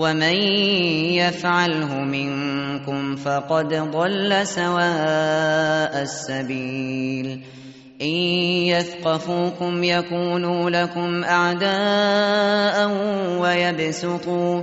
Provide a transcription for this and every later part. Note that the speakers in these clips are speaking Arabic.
ومن يفعله منكم فقد ضل سواء السبيل إن يثقفوكم يكونوا لكم أعداء ويبسطوا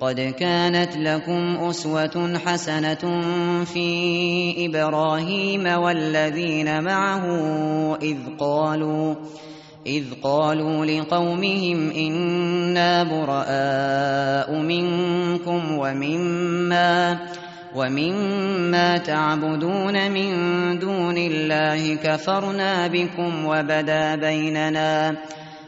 قد كانت لكم أسوة حسنة في إبراهيم والذين معه إذ قالوا إذ قالوا لقومهم إنا براء منكم ومما ومما تعبدون من دون الله كفرنا بكم وبدا بيننا وبدا بيننا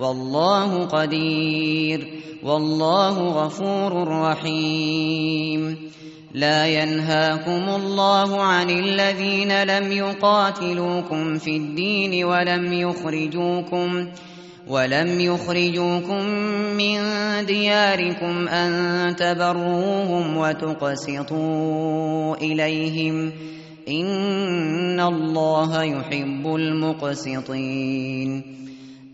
والله قدير والله غفور رحيم. لا ينهاكم الله عن الذين لم يقاتلوكم في الدين ولم يخرجوكم ولم يخرجوكم من دياركم أن تبروهم وتقسطوا إليهم. إن الله يحب المقسطين.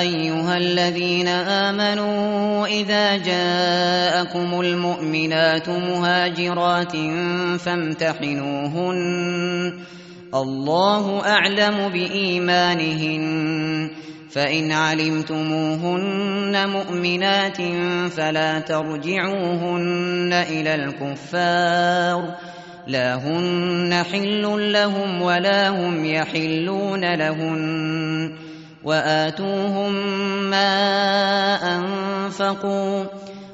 أيها الذين آمنوا إذا جاءكم المؤمنات مهاجرات فامتحنوهن. الله أعلم بإيمانهن. فإن علمتموهن مؤمنات فلا ترجعوهن إلى الكفار. لا هن حل لهم ولا هم يحلون لهن. وآتوهم ما أنفقوا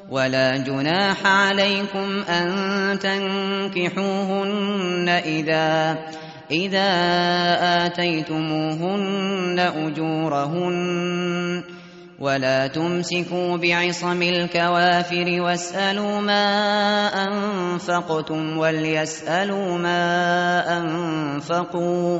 ولا جناح عليكم أن تنكحوهن إذا إذا آتيتموهن أجورهن. ولا تمسكوا بعصم الكوافر واسألوا ما أنفقتم وليسألوا ما أنفقوا.